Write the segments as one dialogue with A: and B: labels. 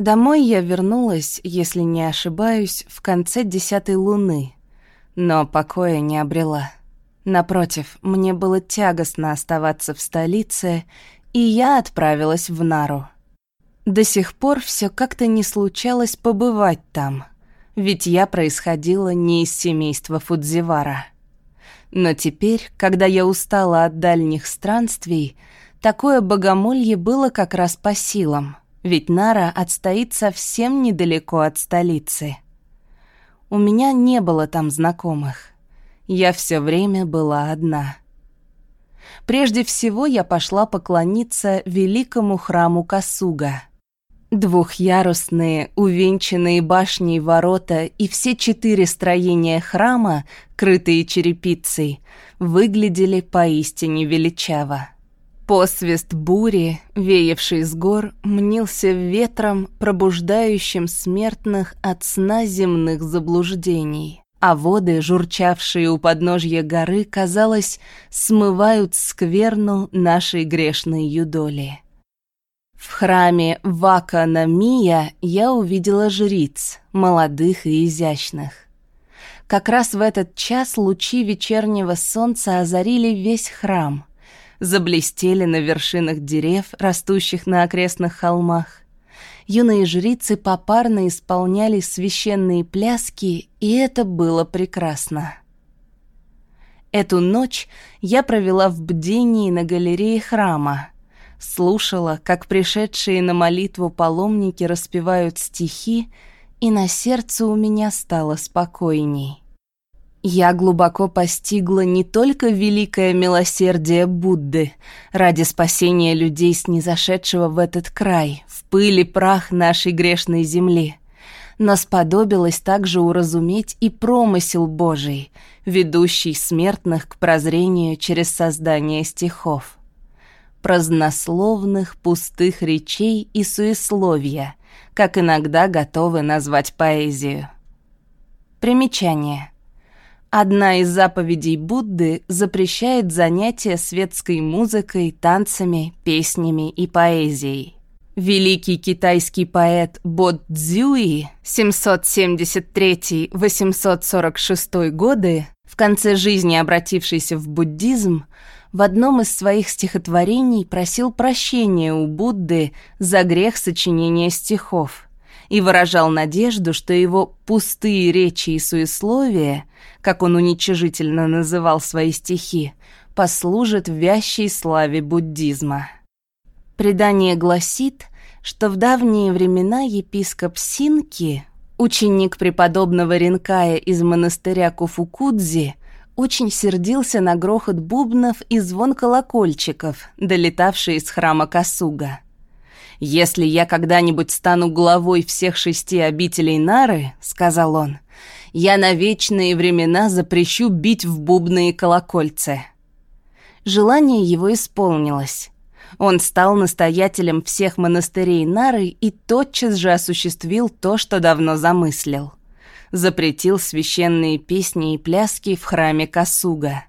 A: Домой я вернулась, если не ошибаюсь, в конце десятой луны, но покоя не обрела. Напротив, мне было тягостно оставаться в столице, и я отправилась в Нару. До сих пор все как-то не случалось побывать там, ведь я происходила не из семейства Фудзивара. Но теперь, когда я устала от дальних странствий, такое богомолье было как раз по силам, ведь Нара отстоит совсем недалеко от столицы. У меня не было там знакомых. Я все время была одна. Прежде всего я пошла поклониться великому храму Касуга. Двухъярусные, увенчанные башней ворота и все четыре строения храма, крытые черепицей, выглядели поистине величаво. Посвист бури, веявший с гор, мнился ветром, пробуждающим смертных от сна земных заблуждений. А воды, журчавшие у подножья горы, казалось, смывают скверну нашей грешной юдоли. В храме Вака Намия я увидела жриц, молодых и изящных. Как раз в этот час лучи вечернего солнца озарили весь храм — заблестели на вершинах дерев, растущих на окрестных холмах. Юные жрицы попарно исполняли священные пляски, и это было прекрасно. Эту ночь я провела в бдении на галерее храма, слушала, как пришедшие на молитву паломники распевают стихи, и на сердце у меня стало спокойней. Я глубоко постигла не только великое милосердие Будды ради спасения людей, снизошедшего в этот край, в пыли прах нашей грешной земли, но сподобилась также уразуметь и промысел Божий, ведущий смертных к прозрению через создание стихов. Празднословных, пустых речей и суесловия, как иногда готовы назвать поэзию. Примечание. Одна из заповедей Будды запрещает занятия светской музыкой, танцами, песнями и поэзией. Великий китайский поэт Бо Цзюи 773-846 годы, в конце жизни обратившийся в буддизм, в одном из своих стихотворений просил прощения у Будды за грех сочинения стихов и выражал надежду, что его пустые речи и суесловия как он уничижительно называл свои стихи, послужит вящей славе буддизма. Предание гласит, что в давние времена епископ Синки, ученик преподобного Ринкая из монастыря Куфукудзи, очень сердился на грохот бубнов и звон колокольчиков, долетавшие из храма Касуга. «Если я когда-нибудь стану главой всех шести обителей Нары, — сказал он, — я на вечные времена запрещу бить в бубные колокольцы». Желание его исполнилось. Он стал настоятелем всех монастырей Нары и тотчас же осуществил то, что давно замыслил. Запретил священные песни и пляски в храме Касуга.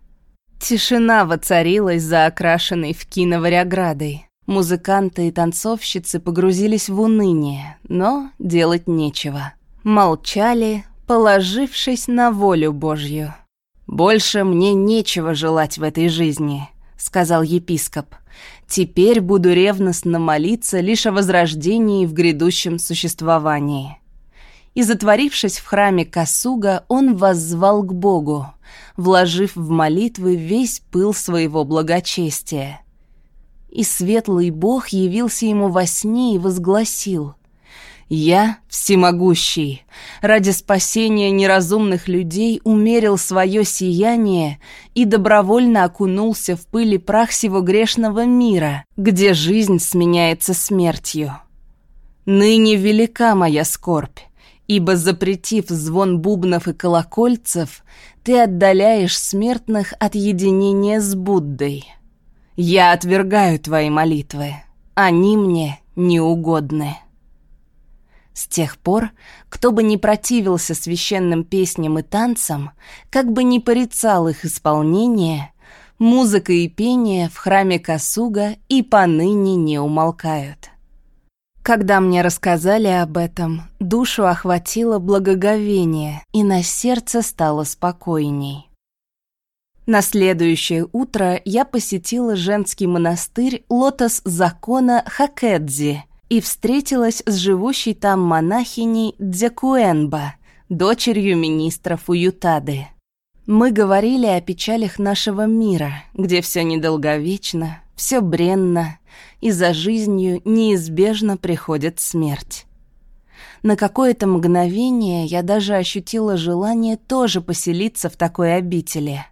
A: Тишина воцарилась за окрашенной в киноваре оградой. Музыканты и танцовщицы погрузились в уныние, но делать нечего. Молчали, положившись на волю Божью. «Больше мне нечего желать в этой жизни», — сказал епископ. «Теперь буду ревностно молиться лишь о возрождении в грядущем существовании». И затворившись в храме Касуга, он воззвал к Богу, вложив в молитвы весь пыл своего благочестия. И светлый Бог явился ему во сне и возгласил — я, всемогущий, ради спасения неразумных людей умерил свое сияние и добровольно окунулся в пыли прах всего грешного мира, где жизнь сменяется смертью. Ныне велика моя скорбь, ибо, запретив звон бубнов и колокольцев, ты отдаляешь смертных от единения с Буддой. Я отвергаю твои молитвы, они мне неугодны. С тех пор, кто бы ни противился священным песням и танцам, как бы ни порицал их исполнение, музыка и пение в храме Касуга и поныне не умолкают. Когда мне рассказали об этом, душу охватило благоговение, и на сердце стало спокойней. На следующее утро я посетила женский монастырь Лотос Закона Хакэдзи и встретилась с живущей там монахиней Дзякуэнба, дочерью министра Фуютады. Мы говорили о печалях нашего мира, где все недолговечно, все бренно, и за жизнью неизбежно приходит смерть. На какое-то мгновение я даже ощутила желание тоже поселиться в такой обители.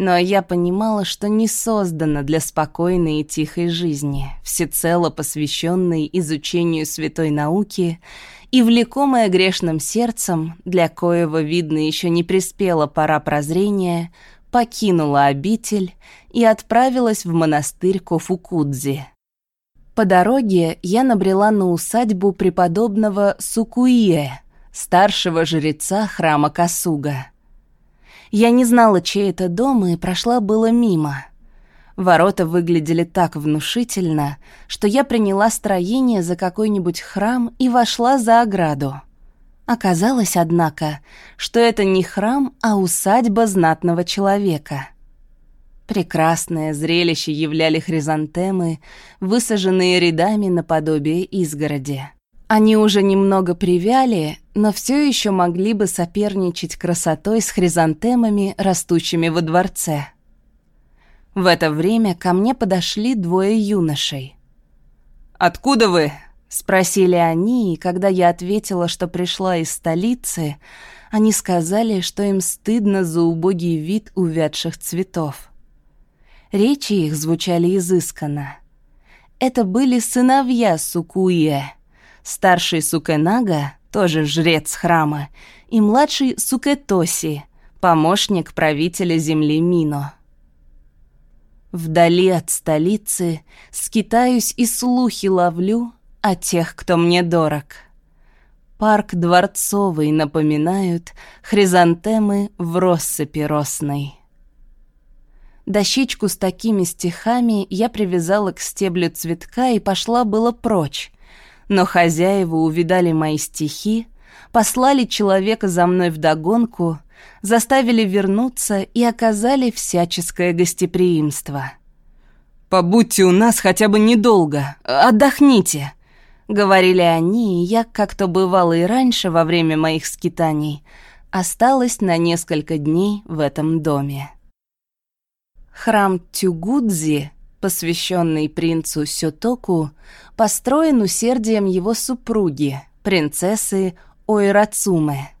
A: Но я понимала, что не создана для спокойной и тихой жизни, всецело посвященной изучению святой науки и влекомая грешным сердцем, для коего, видно, еще не приспела пора прозрения, покинула обитель и отправилась в монастырь Кофукудзи. По дороге я набрела на усадьбу преподобного Сукуие, старшего жреца храма Касуга. Я не знала, чей это дом, и прошла было мимо. Ворота выглядели так внушительно, что я приняла строение за какой-нибудь храм и вошла за ограду. Оказалось, однако, что это не храм, а усадьба знатного человека — Прекрасное зрелище являли хризантемы, высаженные рядами наподобие изгороди. Они уже немного привяли, но все еще могли бы соперничать красотой с хризантемами, растущими во дворце. В это время ко мне подошли двое юношей. «Откуда вы?» — спросили они, и когда я ответила, что пришла из столицы, они сказали, что им стыдно за убогий вид увядших цветов. Речи их звучали изысканно. Это были сыновья Сукуе. Старший Сукенага, тоже жрец храма, и младший Сукетоси, помощник правителя земли Мино. Вдали от столицы скитаюсь и слухи ловлю о тех, кто мне дорог. Парк дворцовый напоминают хризантемы в россыпи росной. Дощечку с такими стихами я привязала к стеблю цветка и пошла было прочь. Но хозяева увидали мои стихи, послали человека за мной вдогонку, заставили вернуться и оказали всяческое гостеприимство. «Побудьте у нас хотя бы недолго, отдохните», — говорили они, и я, как то бывало и раньше во время моих скитаний, осталась на несколько дней в этом доме. Храм Тюгудзи, посвященный принцу Сётоку, построен усердием его супруги, принцессы Ойрацуме.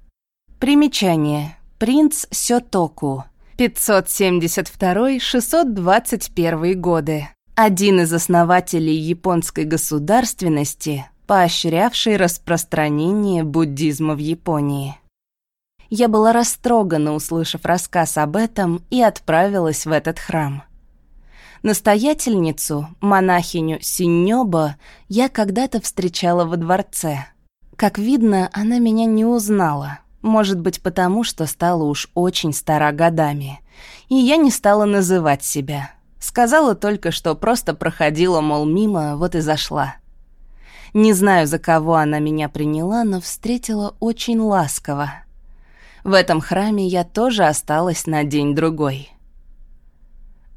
A: Примечание. Принц Сётоку. 572-621 годы. Один из основателей японской государственности, поощрявший распространение буддизма в Японии. Я была растрогана, услышав рассказ об этом, и отправилась в этот храм. Настоятельницу, монахиню Синьоба, я когда-то встречала во дворце. Как видно, она меня не узнала. Может быть, потому что стала уж очень стара годами. И я не стала называть себя. Сказала только, что просто проходила, мол, мимо, вот и зашла. Не знаю, за кого она меня приняла, но встретила очень ласково. В этом храме я тоже осталась на день-другой.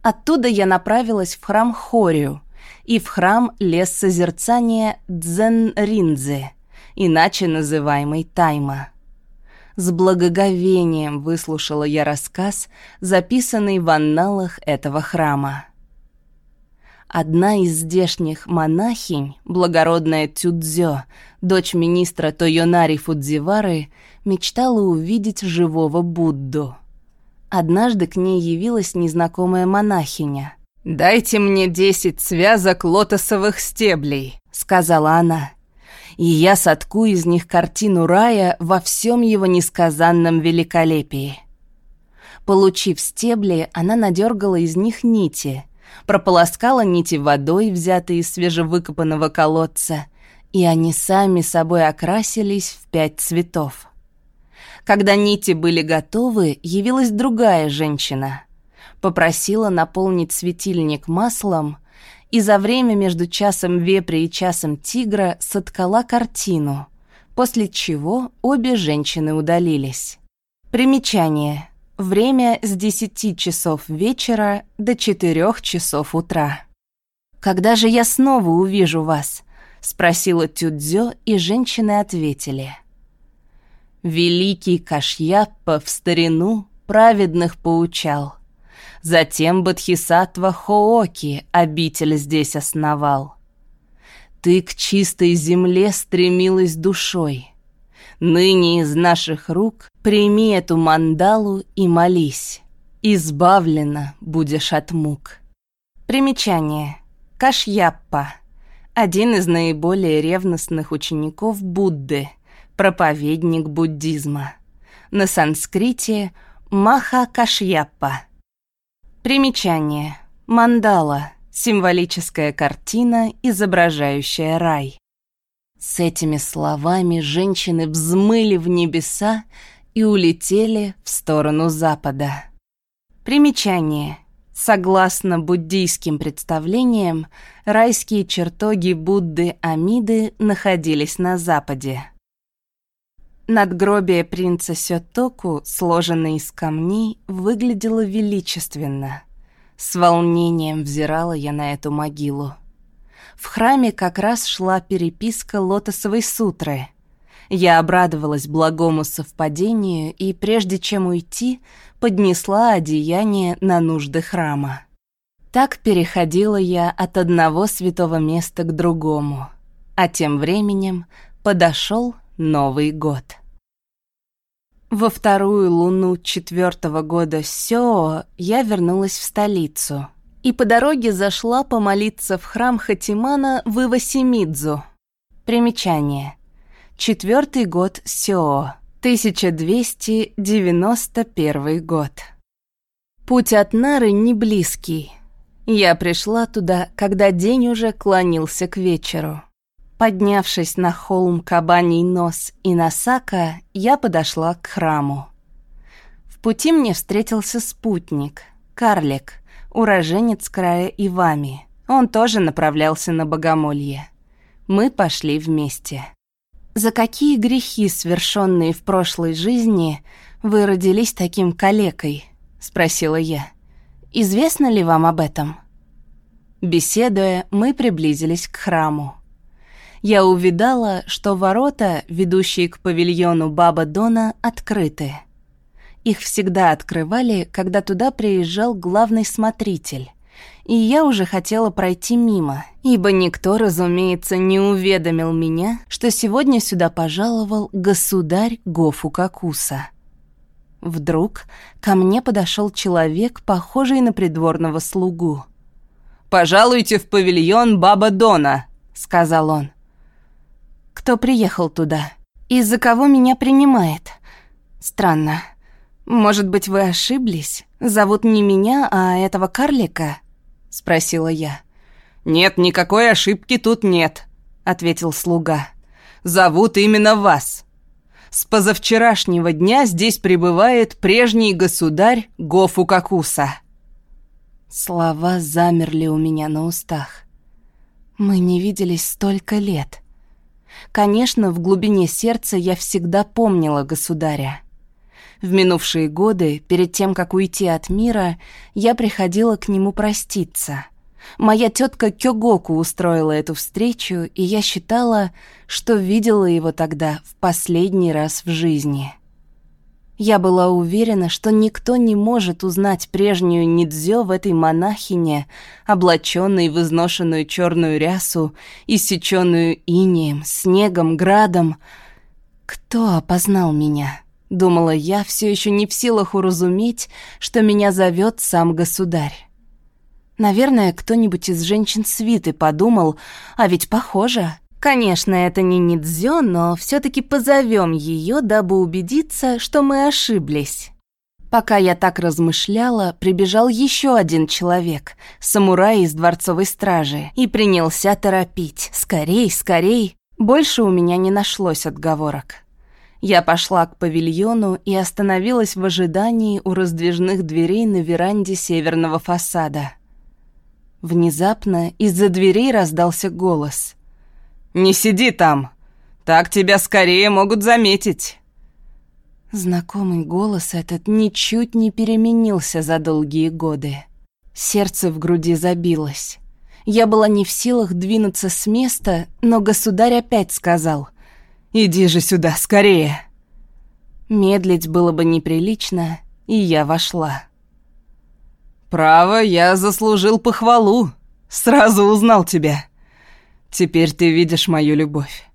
A: Оттуда я направилась в храм Хорю и в храм лес созерцания Дзенринзе, иначе называемый Тайма. С благоговением выслушала я рассказ, записанный в анналах этого храма. Одна из здешних монахинь, благородная Тюдзё, дочь министра Тойонари Фудзивары, мечтала увидеть живого Будду. Однажды к ней явилась незнакомая монахиня. «Дайте мне десять связок лотосовых стеблей», — сказала она. «И я сотку из них картину рая во всем его несказанном великолепии». Получив стебли, она надергала из них нити, прополоскала нити водой, взятой из свежевыкопанного колодца, и они сами собой окрасились в пять цветов. Когда нити были готовы, явилась другая женщина. Попросила наполнить светильник маслом, и за время между часом вепря и часом тигра соткала картину, после чего обе женщины удалились. Примечание. Время с 10 часов вечера до 4 часов утра. «Когда же я снова увижу вас?» — спросила Тюдзё, и женщины ответили. «Великий Кашьяппа в старину праведных поучал. Затем Бодхисаттва Хооки обитель здесь основал. Ты к чистой земле стремилась душой» Ныне из наших рук прими эту мандалу и молись. Избавлена будешь от мук. Примечание. Кашьяппа. Один из наиболее ревностных учеников Будды, проповедник буддизма. На санскрите Маха Кашьяппа. Примечание. Мандала. Символическая картина, изображающая рай. С этими словами женщины взмыли в небеса и улетели в сторону запада. Примечание. Согласно буддийским представлениям, райские чертоги Будды Амиды находились на западе. Надгробие принца Сётоку, сложенное из камней, выглядело величественно. С волнением взирала я на эту могилу. В храме как раз шла переписка лотосовой сутры. Я обрадовалась благому совпадению и, прежде чем уйти, поднесла одеяние на нужды храма. Так переходила я от одного святого места к другому. А тем временем подошел Новый год. Во вторую луну четвертого года Сёо я вернулась в столицу — и по дороге зашла помолиться в храм Хатимана в Ивасимидзу. Примечание. Четвертый год Сёо, 1291 год. Путь от Нары не близкий. Я пришла туда, когда день уже клонился к вечеру. Поднявшись на холм Кабаний нос и Насака, я подошла к храму. В пути мне встретился спутник, карлик — уроженец края Ивами. Он тоже направлялся на богомолье. Мы пошли вместе. «За какие грехи, совершенные в прошлой жизни, вы родились таким калекой?» — спросила я. «Известно ли вам об этом?» Беседуя, мы приблизились к храму. Я увидала, что ворота, ведущие к павильону Баба Дона, открыты — их всегда открывали, когда туда приезжал главный смотритель. И я уже хотела пройти мимо, ибо никто, разумеется, не уведомил меня, что сегодня сюда пожаловал государь Гофу Какуса. Вдруг ко мне подошел человек, похожий на придворного слугу. «Пожалуйте в павильон Баба Дона», — сказал он. «Кто приехал туда? Из-за кого меня принимает? Странно». «Может быть, вы ошиблись? Зовут не меня, а этого карлика?» — спросила я. «Нет, никакой ошибки тут нет», — ответил слуга. «Зовут именно вас. С позавчерашнего дня здесь пребывает прежний государь Гофу Какуса». Слова замерли у меня на устах. Мы не виделись столько лет. Конечно, в глубине сердца я всегда помнила государя. В минувшие годы, перед тем, как уйти от мира, я приходила к нему проститься. Моя тетка Кёгоку устроила эту встречу, и я считала, что видела его тогда в последний раз в жизни. Я была уверена, что никто не может узнать прежнюю Нидзё в этой монахине, облаченной в изношенную черную рясу, иссеченную инеем, снегом, градом. Кто опознал меня? Думала я, все еще не в силах уразуметь, что меня зовет сам государь. Наверное, кто-нибудь из женщин свиты подумал, а ведь похоже. Конечно, это не Нидзё, но все таки позовем ее, дабы убедиться, что мы ошиблись. Пока я так размышляла, прибежал еще один человек, самурай из дворцовой стражи, и принялся торопить. «Скорей, скорей!» Больше у меня не нашлось отговорок. Я пошла к павильону и остановилась в ожидании у раздвижных дверей на веранде северного фасада. Внезапно из-за дверей раздался голос.
B: «Не сиди там! Так тебя скорее могут заметить!»
A: Знакомый голос этот ничуть не переменился за долгие годы. Сердце в груди забилось. Я была не в силах двинуться с места, но государь опять сказал «Иди же сюда, скорее!» Медлить было бы неприлично, и я вошла.
B: «Право, я заслужил похвалу. Сразу узнал тебя. Теперь ты видишь мою любовь.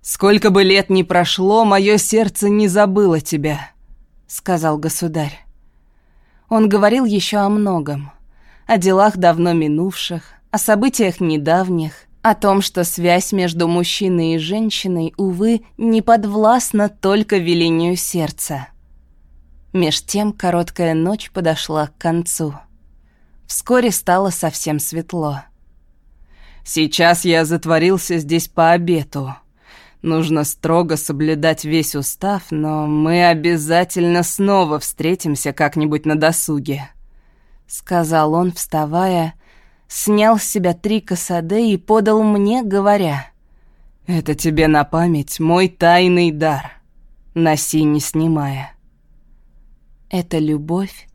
B: Сколько бы лет ни прошло, мое сердце не забыло тебя», — сказал государь. Он говорил еще о многом. О делах давно минувших, о событиях недавних, о том, что связь между мужчиной и женщиной, увы, не подвластна только велению сердца. Меж тем короткая ночь подошла к концу. Вскоре стало совсем светло. «Сейчас я затворился здесь по обету. Нужно строго соблюдать весь устав, но мы обязательно снова встретимся как-нибудь на досуге», —
A: сказал он, вставая, снял с себя три косады и подал мне, говоря,
B: «Это тебе на память мой тайный дар, носи не снимая».
A: Это любовь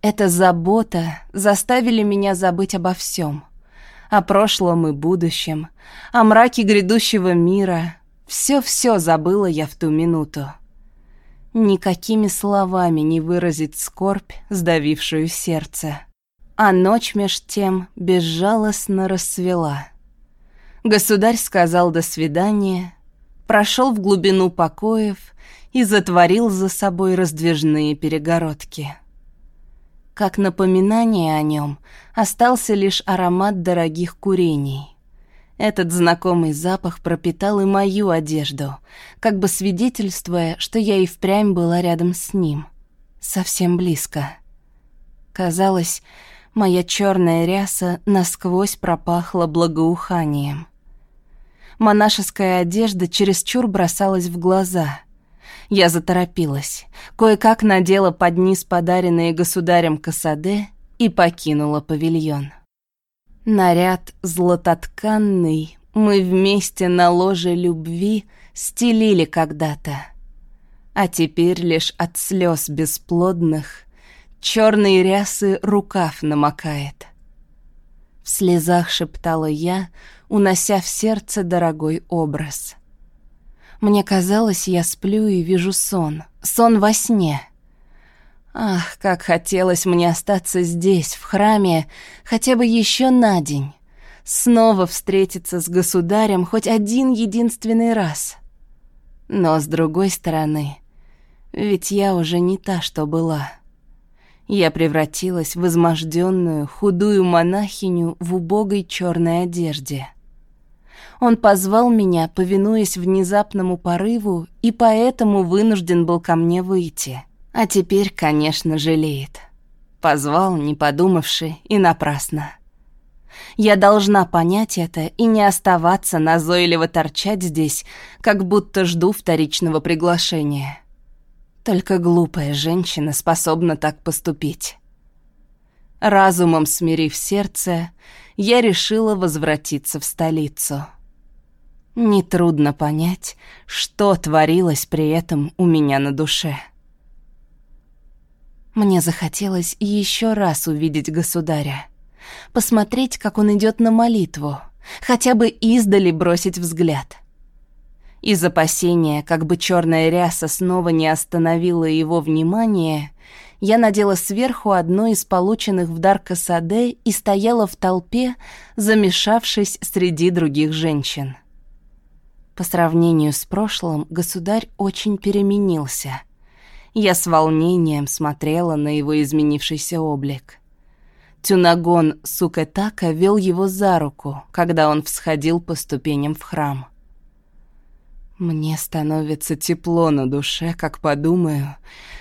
A: эта забота заставили меня забыть обо всем. О прошлом и будущем, о мраке грядущего мира. Все-все забыла я в ту минуту. Никакими словами не выразить скорбь, сдавившую сердце. А ночь меж тем безжалостно рассвела. Государь сказал «до свидания», прошел в глубину покоев и затворил за собой раздвижные перегородки. Как напоминание о нем остался лишь аромат дорогих курений. Этот знакомый запах пропитал и мою одежду, как бы свидетельствуя, что я и впрямь была рядом с ним, совсем близко. Казалось, моя черная ряса насквозь пропахла благоуханием. Монашеская одежда чересчур бросалась в глаза — я заторопилась, кое-как надела под низ подаренные государем касаде и покинула павильон. Наряд златотканный мы вместе на ложе любви стелили когда-то. А теперь лишь от слез бесплодных черные рясы рукав намокает. В слезах шептала я, унося в сердце дорогой образ — мне казалось, я сплю и вижу сон. Сон во сне. Ах, как хотелось мне остаться здесь, в храме, хотя бы еще на день. Снова встретиться с государем хоть один единственный раз. Но с другой стороны, ведь я уже не та, что была. Я превратилась в изможденную, худую монахиню в убогой черной одежде — он позвал меня, повинуясь внезапному порыву, и поэтому вынужден был ко мне выйти. А теперь, конечно, жалеет. Позвал, не подумавши, и напрасно. Я должна понять это и не оставаться назойливо торчать здесь, как будто жду вторичного приглашения. Только глупая женщина способна так поступить. Разумом смирив сердце, я решила возвратиться в столицу. Нетрудно понять, что творилось при этом у меня на душе. Мне захотелось еще раз увидеть государя, посмотреть, как он идет на молитву, хотя бы издали бросить взгляд. Из опасения, как бы черная ряса снова не остановила его внимание, я надела сверху одну из полученных в дар касаде и стояла в толпе, замешавшись среди других женщин. По сравнению с прошлым, государь очень переменился. Я с волнением смотрела на его изменившийся облик. Тюнагон Сукетака вел его за руку, когда он всходил по ступеням в храм. Мне становится тепло на душе, как подумаю,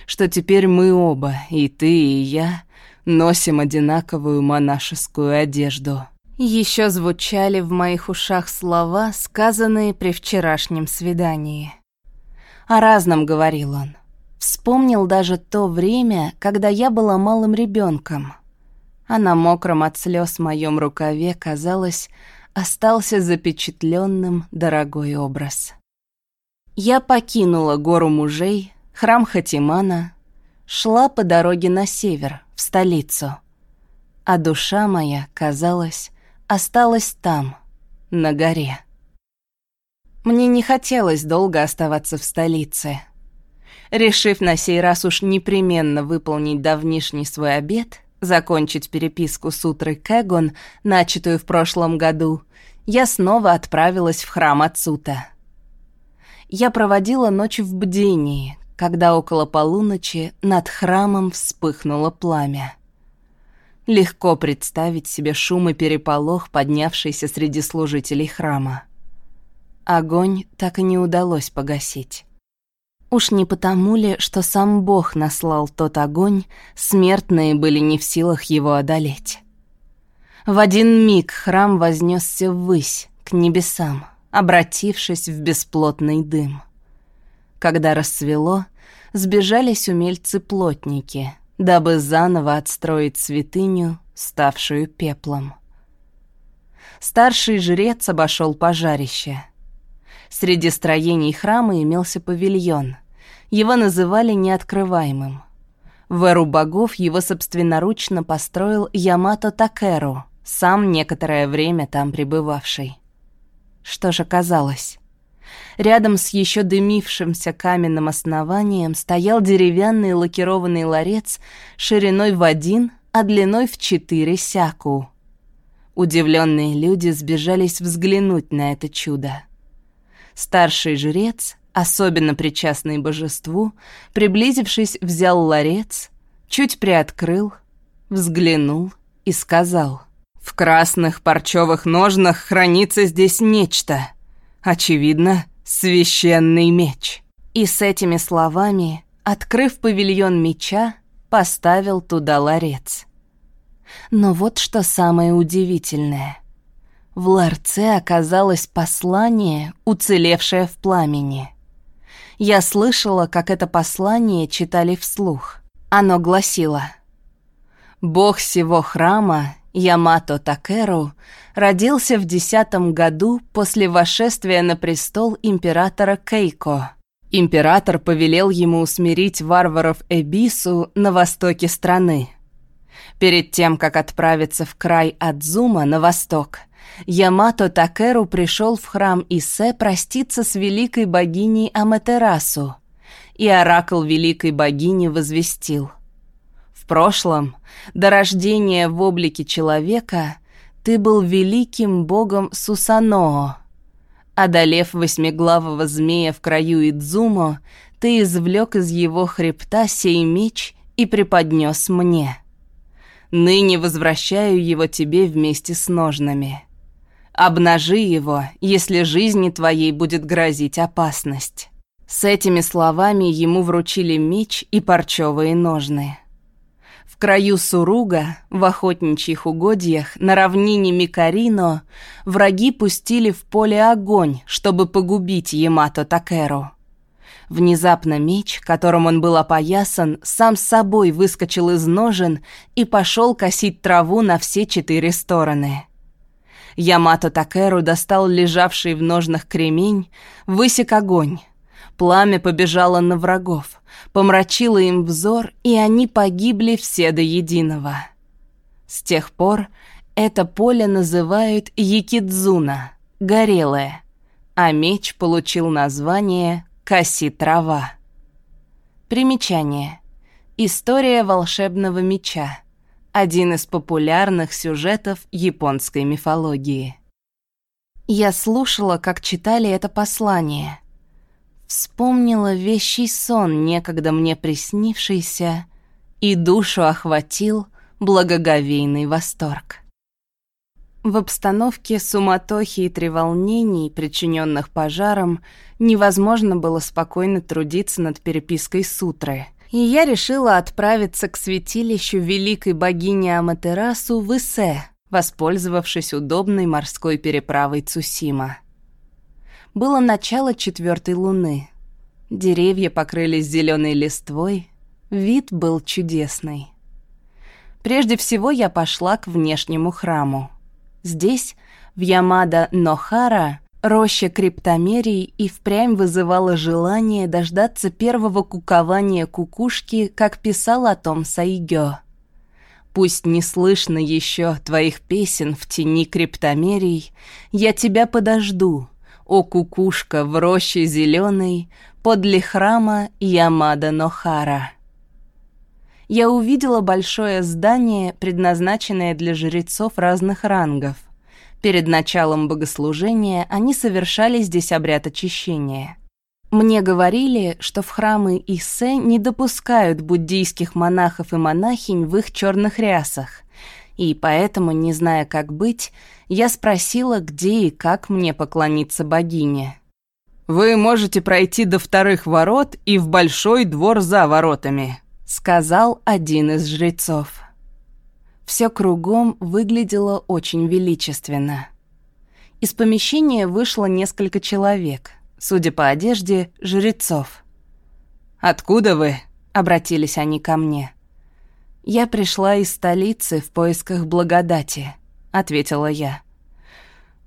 A: что теперь мы оба, и ты, и я, носим одинаковую монашескую одежду. Еще звучали в моих ушах слова, сказанные при вчерашнем свидании. О разном говорил он. Вспомнил даже то время, когда я была малым ребенком. а на мокром от слез моем рукаве, казалось, остался запечатленным дорогой образ. Я покинула гору мужей, храм Хатимана, шла по дороге на север, в столицу. А душа моя, казалось, осталась там, на горе. Мне не хотелось долго оставаться в столице. Решив на сей раз уж непременно выполнить давнишний свой обет, закончить переписку с утрой Кэгон, начатую в прошлом году, я снова отправилась в храм Ацута. Я проводила ночь в бдении, когда около полуночи над храмом вспыхнуло пламя. Легко представить себе шум и переполох, поднявшийся среди служителей храма. Огонь так и не удалось погасить. Уж не потому ли, что сам Бог наслал тот огонь, смертные были не в силах его одолеть. В один миг храм вознесся ввысь, к небесам, обратившись в бесплотный дым. Когда рассвело, сбежались умельцы-плотники, дабы заново отстроить святыню, ставшую пеплом. Старший жрец обошел пожарище. Среди строений храма имелся павильон. Его называли неоткрываемым. В эру богов его собственноручно построил Ямато Такеру, сам некоторое время там пребывавший. Что же оказалось? Рядом с еще дымившимся каменным основанием стоял деревянный лакированный ларец шириной в один, а длиной в четыре сяку. Удивленные люди сбежались взглянуть на это чудо. Старший жрец, особенно причастный божеству, приблизившись, взял ларец, чуть приоткрыл, взглянул и сказал. «В красных парчевых ножнах хранится здесь нечто. Очевидно, священный меч». И с этими словами, открыв павильон меча, поставил туда ларец. Но вот что самое удивительное. В ларце оказалось послание, уцелевшее в пламени. Я слышала, как это послание читали вслух. Оно гласило «Бог всего храма, Ямато Такеру, родился в десятом году после восшествия на престол императора Кейко. Император повелел ему усмирить варваров Эбису на востоке страны. Перед тем, как отправиться в край Адзума на восток – Ямато Такеру пришел в храм Исе проститься с великой богиней Аматерасу, и оракул великой богини возвестил. Прошлом, до рождения в облике человека, ты был великим богом Сусаноо. Одолев восьмиглавого змея в краю Идзумо, ты извлек из его хребта сей меч и преподнес мне. Ныне возвращаю его тебе вместе с ножнами. Обнажи его, если жизни твоей будет грозить опасность». С этими словами ему вручили меч и парчевые ножны. Краю Суруга, в охотничьих угодьях, на равнине Микарино, враги пустили в поле огонь, чтобы погубить Ямато Такеру. Внезапно меч, которым он был опоясан, сам с собой выскочил из ножен и пошел косить траву на все четыре стороны. Ямато Такеру достал лежавший в ножнах кремень, высек огонь. Пламя побежало на врагов, помрачило им взор, и они погибли все до единого. С тех пор это поле называют Якидзуна, горелое, а меч получил название Каси-трава. Примечание. История волшебного меча один из популярных сюжетов японской мифологии. Я слушала, как читали это послание. Вспомнила вещий сон, некогда мне приснившийся, и душу охватил благоговейный восторг. В обстановке суматохи и треволнений, причиненных пожаром, невозможно было спокойно трудиться над перепиской сутры — и я решила отправиться к святилищу великой богини Аматерасу в Исе, воспользовавшись удобной морской переправой Цусима. Было начало четвертой луны. Деревья покрылись зеленой листвой, вид был чудесный. Прежде всего я пошла к внешнему храму. Здесь, в Ямада-Нохара, роща криптомерий и впрямь вызывала желание дождаться первого кукования кукушки, как писал о том Сайгё. Пусть не слышно еще твоих песен в тени криптомерий, я тебя подожду, о кукушка в роще зеленой, подле храма Ямада-Нохара. Я увидела большое здание, предназначенное для жрецов разных рангов. Перед началом богослужения они совершали здесь обряд очищения. Мне говорили, что в храмы Иссе не допускают буддийских монахов и монахинь в их черных рясах, и поэтому, не зная, как быть, я спросила, где и как мне поклониться богине.
B: «Вы можете пройти до вторых ворот и в большой двор за воротами», —
A: сказал один из жрецов. Все кругом выглядело очень величественно. Из помещения вышло несколько человек — судя по одежде, жрецов.
B: «Откуда вы?»
A: — обратились они ко мне. «Я пришла из столицы в поисках благодати», — ответила я.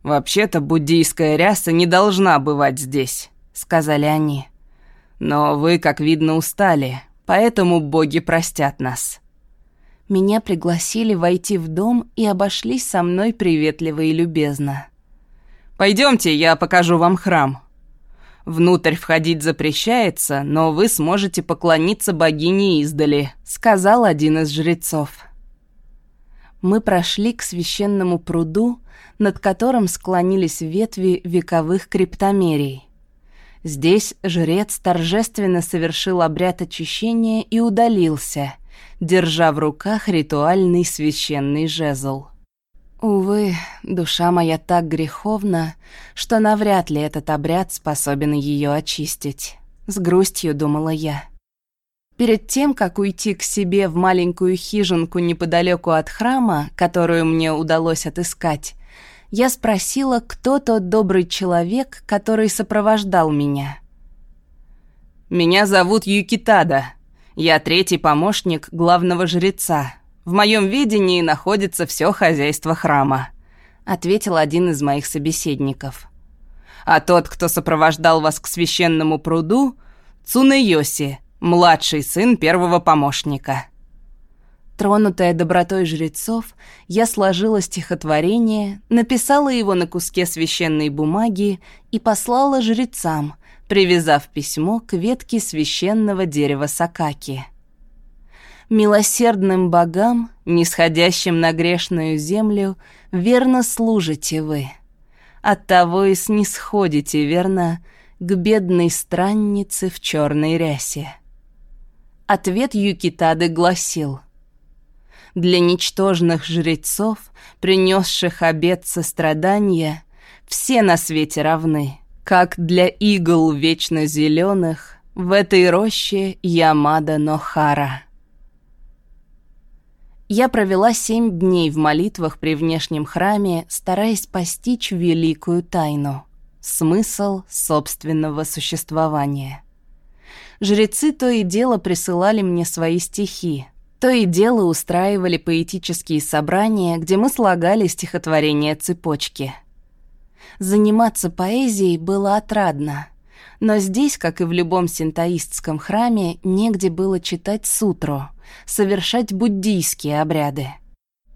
B: «Вообще-то буддийская ряса не должна бывать здесь», — сказали они. «Но вы, как видно, устали, поэтому боги простят нас».
A: Меня пригласили войти в дом и обошлись со мной приветливо и любезно.
B: Пойдемте, я покажу вам храм», Внутрь входить запрещается, но вы сможете поклониться богине издали», —
A: сказал один из жрецов. Мы прошли к священному пруду, над которым склонились ветви вековых криптомерий. Здесь жрец торжественно совершил обряд очищения и удалился, держа в руках ритуальный священный жезл. Увы, душа моя так греховна, что навряд ли этот обряд способен ее очистить. С грустью думала я. Перед тем, как уйти к себе в маленькую хижинку неподалеку от храма, которую мне удалось отыскать, я спросила, кто тот добрый человек, который сопровождал меня.
B: «Меня зовут Юкитада. Я третий помощник главного жреца», в моем видении находится все хозяйство храма», — ответил один из моих собеседников. «А тот, кто сопровождал вас к священному пруду, Цунэйоси, младший сын первого помощника».
A: Тронутая добротой жрецов, я сложила стихотворение, написала его на куске священной бумаги и послала жрецам, привязав письмо к ветке священного дерева Сакаки милосердным богам, нисходящим на грешную землю, верно служите вы. Оттого и снисходите, верно, к бедной страннице в черной рясе. Ответ Юкитады гласил «Для ничтожных жрецов, принесших обет сострадания, все на свете равны, как для игл вечно зеленых в этой роще Ямада Нохара». Я провела семь дней в молитвах при внешнем храме, стараясь постичь великую тайну — смысл собственного существования. Жрецы то и дело присылали мне свои стихи, то и дело устраивали поэтические собрания, где мы слагали стихотворения цепочки. Заниматься поэзией было отрадно, но здесь, как и в любом синтоистском храме, негде было читать сутру — совершать буддийские обряды.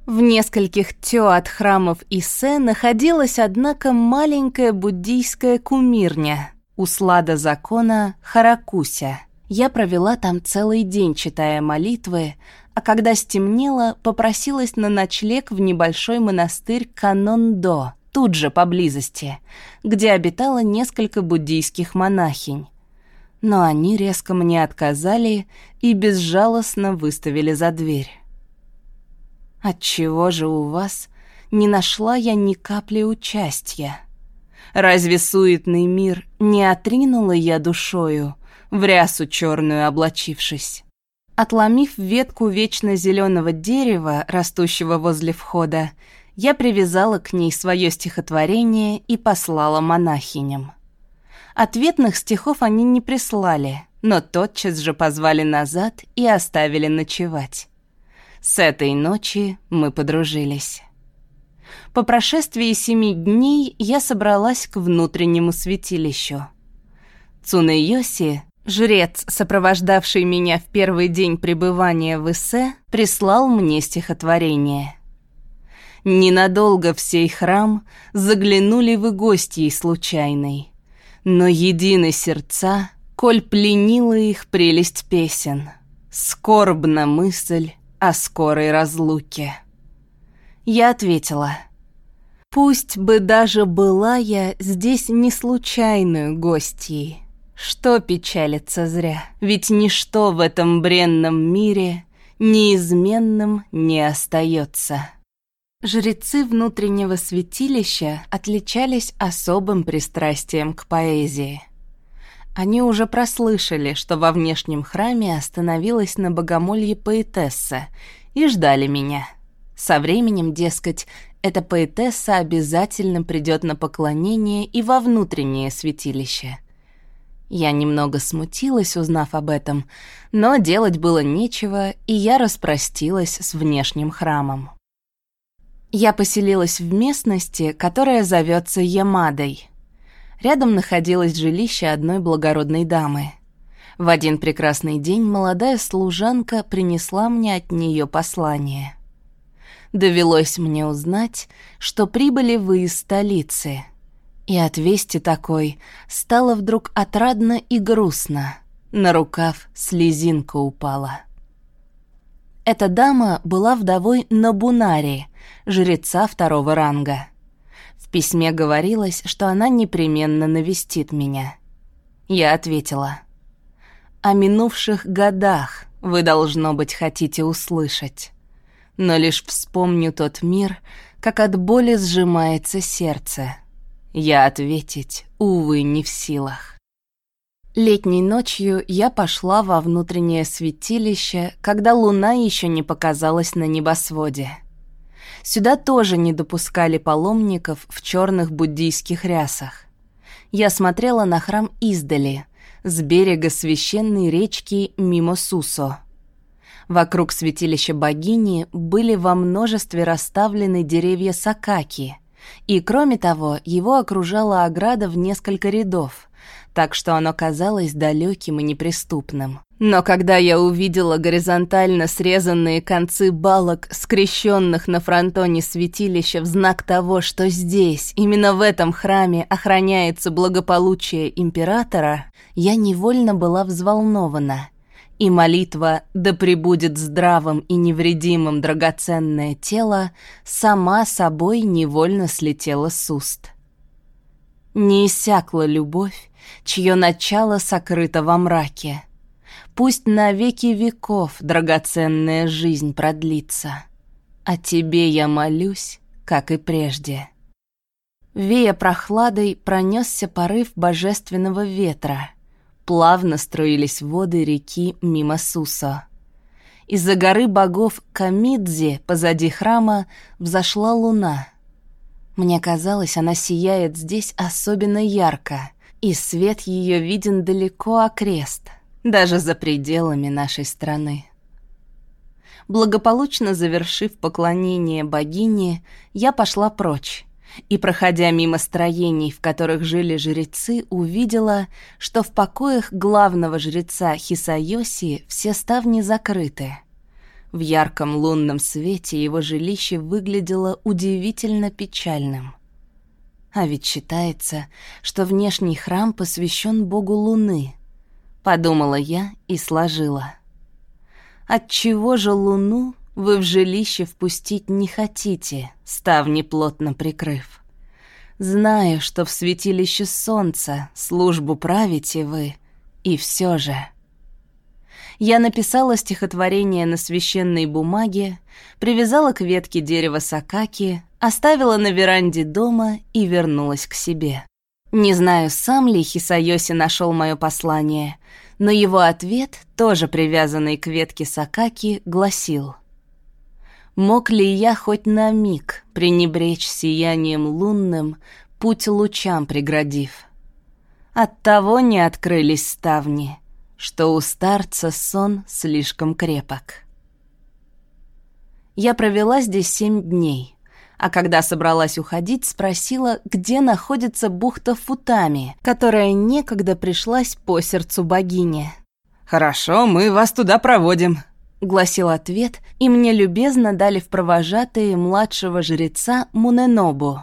A: В нескольких тё от храмов Иссе находилась, однако, маленькая буддийская кумирня, услада закона Харакуся. Я провела там целый день, читая молитвы, а когда стемнело, попросилась на ночлег в небольшой монастырь Канондо, тут же поблизости, где обитало несколько буддийских монахинь но они резко мне отказали и безжалостно выставили за дверь. Отчего же у вас не нашла я ни капли участия? Разве суетный мир не отринула я душою, в рясу черную облачившись? Отломив ветку вечно зеленого дерева, растущего возле входа, я привязала к ней свое стихотворение и послала монахиням. Ответных стихов они не прислали, но тотчас же позвали назад и оставили ночевать. С этой ночи мы подружились. По прошествии семи дней я собралась к внутреннему святилищу. Цунэйоси, жрец, сопровождавший меня в первый день пребывания в Исе, прислал мне стихотворение. Ненадолго в сей храм заглянули вы гостьей случайной, но едины сердца, коль пленила их прелесть песен. Скорбна мысль о скорой разлуке. Я ответила, «Пусть бы даже была я здесь не случайную гостьей, что печалиться зря, ведь ничто в этом бренном мире неизменным не остается». Жрецы внутреннего святилища отличались особым пристрастием к поэзии. Они уже прослышали, что во внешнем храме остановилась на богомолье поэтесса, и ждали меня — со временем, дескать, эта поэтесса обязательно придет на поклонение и во внутреннее святилище. Я немного смутилась, узнав об этом, но делать было нечего, и я распростилась с внешним храмом. Я поселилась в местности, которая зовется Ямадой. Рядом находилось жилище одной благородной дамы. В один прекрасный день молодая служанка принесла мне от нее послание — довелось мне узнать, что прибыли вы из столицы. И от вести такой стало вдруг отрадно и грустно. На рукав слезинка упала. Эта дама была вдовой Набунари, жреца второго ранга. В письме говорилось, что она непременно навестит меня. Я ответила. «О минувших годах вы, должно быть, хотите услышать» но лишь вспомню тот мир, как от боли сжимается сердце. Я ответить, увы, не в силах. Летней ночью я пошла во внутреннее святилище, когда луна еще не показалась на небосводе. Сюда тоже не допускали паломников в черных буддийских рясах. Я смотрела на храм издали, с берега священной речки Мимосусо. Вокруг святилища богини были во множестве расставлены деревья сакаки, и, кроме того, его окружала ограда в несколько рядов, так что оно казалось далеким и неприступным. Но когда я увидела горизонтально срезанные концы балок, скрещенных на фронтоне святилища в знак того, что здесь, именно в этом храме, охраняется благополучие императора, я невольно была взволнована — и молитва «Да пребудет здравым и невредимым драгоценное тело» сама собой невольно слетела с уст. Не иссякла любовь, чье начало сокрыто во мраке. Пусть на веки веков драгоценная жизнь продлится. О тебе я молюсь, как и прежде. Вея прохладой пронесся порыв божественного ветра — плавно строились воды реки мимо Суса. Из-за горы богов Камидзе позади храма взошла луна. Мне казалось, она сияет здесь особенно ярко, и свет ее виден далеко окрест, даже за пределами нашей страны. Благополучно завершив поклонение богине, я пошла прочь, и, проходя мимо строений, в которых жили жрецы, увидела, что в покоях главного жреца Хисайоси все ставни закрыты. В ярком лунном свете его жилище выглядело удивительно печальным. А ведь считается, что внешний храм посвящен богу Луны. Подумала я и сложила. Отчего же Луну вы в жилище впустить не хотите, ставни плотно прикрыв. Знаю, что в святилище солнца службу правите вы, и все же... Я написала стихотворение на священной бумаге, привязала к ветке дерева сакаки, оставила на веранде дома и вернулась к себе. Не знаю, сам ли Хисайоси нашел мое послание, но его ответ, тоже привязанный к ветке сакаки, гласил — Мог ли я хоть на миг пренебречь сиянием лунным, путь лучам преградив? Оттого не открылись ставни, что у старца сон слишком крепок. Я провела здесь семь дней, а когда собралась уходить, спросила, где находится бухта Футами, которая некогда пришлась по сердцу богини.
B: «Хорошо, мы вас туда проводим», —
A: гласил ответ, и мне любезно дали в провожатые младшего жреца Муненобу.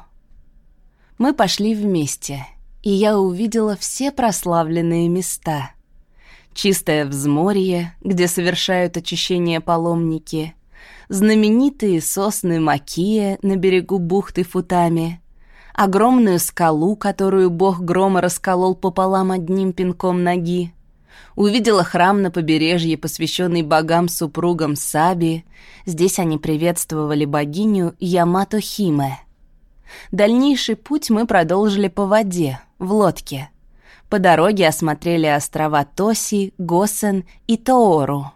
A: Мы пошли вместе, и я увидела все прославленные места. Чистое взморье, где совершают очищение паломники, знаменитые сосны Макия на берегу бухты Футами, огромную скалу, которую бог грома расколол пополам одним пинком ноги, увидела храм на побережье, посвященный богам-супругам Саби. Здесь они приветствовали богиню Ямато Химе. Дальнейший путь мы продолжили по воде, в лодке. По дороге осмотрели острова Тоси, Госен и Тоору.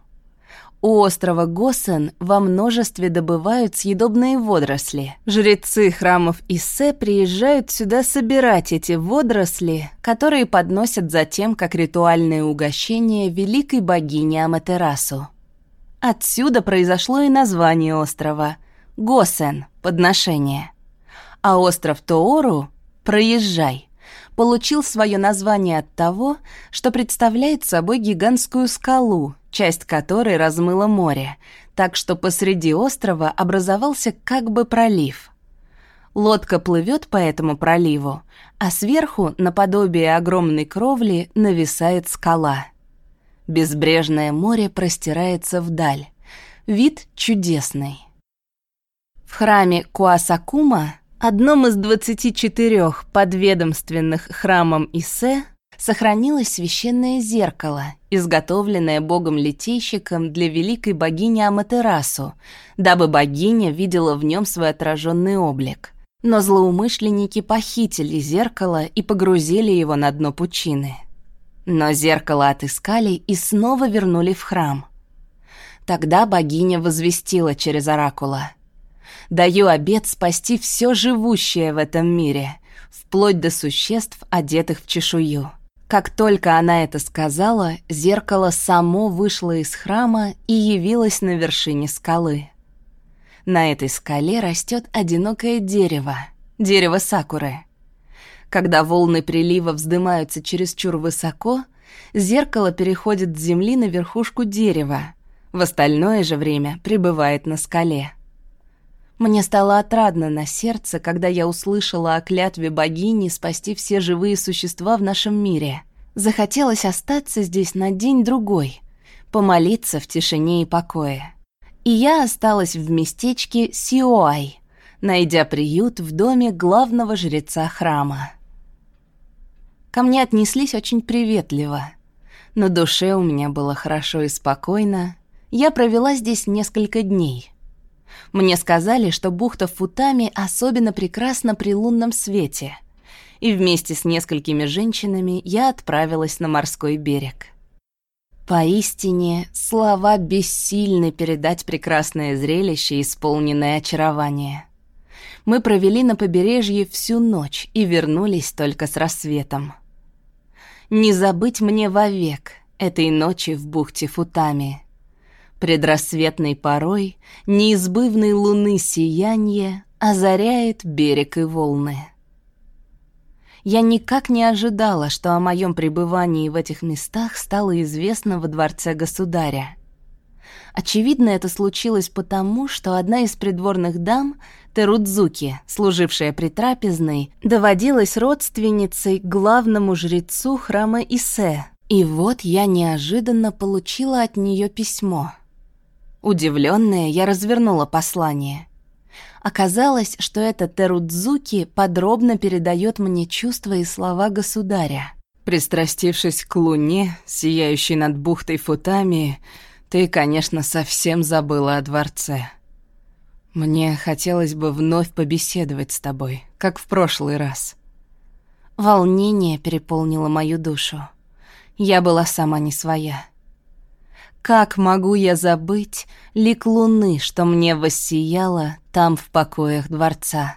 A: У острова Госен во множестве добывают съедобные водоросли. Жрецы храмов Иссе приезжают сюда собирать эти водоросли, которые подносят затем как ритуальное угощение великой богине Аматерасу. Отсюда произошло и название острова – Госен, подношение. А остров Тоору – проезжай получил свое название от того, что представляет собой гигантскую скалу, часть которой размыло море, так что посреди острова образовался как бы пролив. Лодка плывет по этому проливу, а сверху, наподобие огромной кровли, нависает скала. Безбрежное море простирается вдаль. Вид чудесный. В храме Куасакума одном из 24 подведомственных храмам Исе сохранилось священное зеркало, изготовленное богом-литейщиком для великой богини Аматерасу, дабы богиня видела в нем свой отраженный облик. Но злоумышленники похитили зеркало и погрузили его на дно пучины. Но зеркало отыскали и снова вернули в храм. Тогда богиня возвестила через оракула — Даю обет спасти все живущее в этом мире, вплоть до существ, одетых в чешую. Как только она это сказала, зеркало само вышло из храма и явилось на вершине скалы. На этой скале растет одинокое дерево, дерево сакуры. Когда волны прилива вздымаются чересчур высоко, зеркало переходит с земли на верхушку дерева, в остальное же время пребывает на скале. Мне стало отрадно на сердце, когда я услышала о клятве богини спасти все живые существа в нашем мире. Захотелось остаться здесь на день-другой, помолиться в тишине и покое. И я осталась в местечке Сиоай, найдя приют в доме главного жреца храма. Ко мне отнеслись очень приветливо. На душе у меня было хорошо и спокойно. Я провела здесь несколько дней — мне сказали, что бухта Футами особенно прекрасна при лунном свете. И вместе с несколькими женщинами я отправилась на морской берег. Поистине, слова бессильны передать прекрасное зрелище, исполненное очарование. Мы провели на побережье всю ночь и вернулись только с рассветом. Не забыть мне вовек этой ночи в бухте Футами — Предрассветной порой неизбывной луны сияние озаряет берег и волны. Я никак не ожидала, что о моем пребывании в этих местах стало известно во дворце государя. Очевидно, это случилось потому, что одна из придворных дам, Терудзуки, служившая при трапезной, доводилась родственницей главному жрецу храма Исе. И вот я неожиданно получила от нее письмо — Удивленная, я развернула послание. Оказалось, что это Терудзуки подробно передает мне чувства и слова государя.
B: Пристрастившись к луне, сияющей над бухтой Футами, ты, конечно, совсем забыла о дворце. Мне хотелось бы вновь побеседовать с тобой, как в прошлый раз.
A: Волнение переполнило мою душу. Я была сама не своя. Как могу я забыть лик луны, что мне воссияла там в покоях дворца?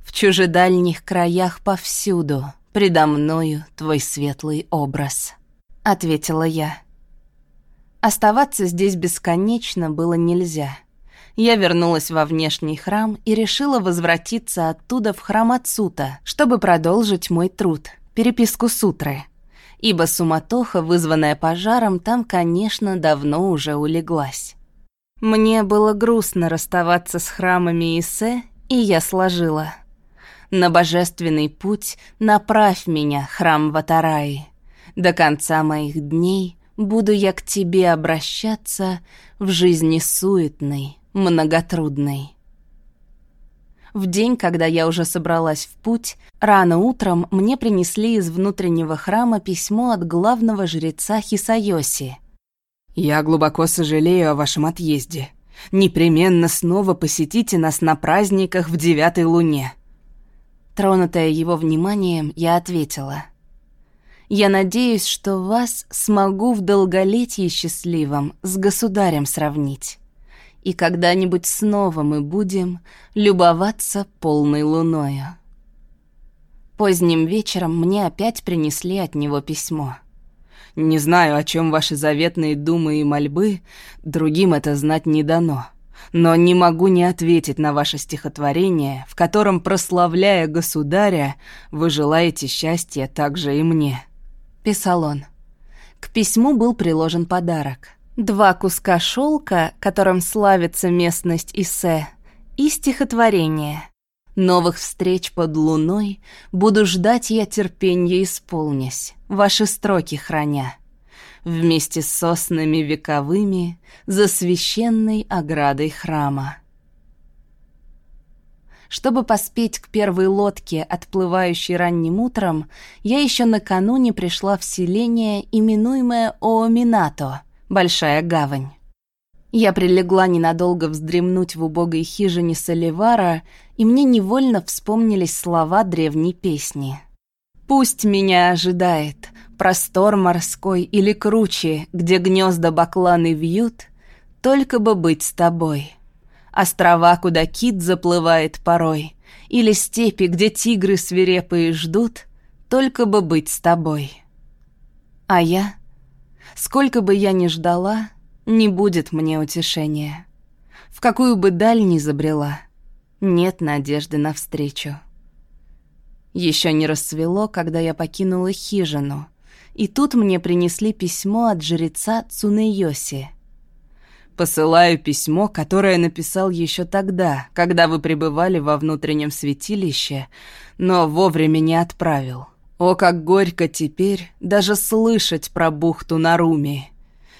A: В чужедальних краях повсюду предо мною твой светлый образ, — ответила я. Оставаться здесь бесконечно было нельзя. я вернулась во внешний храм и решила возвратиться оттуда в храм Ацута, чтобы продолжить мой труд, переписку сутры. Ибо суматоха, вызванная пожаром, там, конечно, давно уже улеглась. Мне было грустно расставаться с храмами Исе, и я сложила. «На божественный путь направь меня, храм Ватараи. До конца моих дней буду я к тебе обращаться в жизни суетной, многотрудной». В день, когда я уже собралась в путь, рано утром мне принесли из внутреннего храма письмо от главного жреца Хисайоси.
B: «Я глубоко сожалею о вашем отъезде. Непременно снова посетите нас на праздниках в девятой луне».
A: Тронутая его вниманием, я ответила. «Я надеюсь, что вас смогу в долголетии счастливом с государем сравнить. И когда-нибудь снова мы будем любоваться полной луною». Поздним вечером мне опять принесли от него письмо.
B: Не знаю, о чем ваши заветные думы и мольбы, другим это знать не дано. Но не могу не ответить на ваше стихотворение, в котором, прославляя государя, вы желаете счастья также и мне».
A: Писал он. К письму был приложен подарок. Два куска шелка, которым славится местность Исе, и стихотворение. Новых встреч под луной Буду ждать я терпенье исполнясь, Ваши строки храня. Вместе с соснами вековыми За священной оградой храма. Чтобы поспеть к первой лодке, отплывающей ранним утром, я еще накануне пришла в селение, именуемое Ооминато, Большая гавань. Я прилегла ненадолго вздремнуть в убогой хижине Соливара, и мне невольно вспомнились слова древней песни. «Пусть меня ожидает простор морской или круче, где гнезда бакланы вьют, только бы быть с тобой. Острова, куда кит заплывает порой, или степи, где тигры свирепые ждут, только бы быть с тобой. А я, сколько бы я ни ждала, — не будет мне утешения. В какую бы даль ни забрела, нет надежды навстречу. Еще не рассвело, когда я покинула хижину, и тут мне принесли письмо от жреца Цунэйоси.
B: «Посылаю письмо, которое написал еще тогда, когда вы пребывали во внутреннем святилище, но вовремя не отправил. О, как горько теперь даже слышать про бухту Наруми!»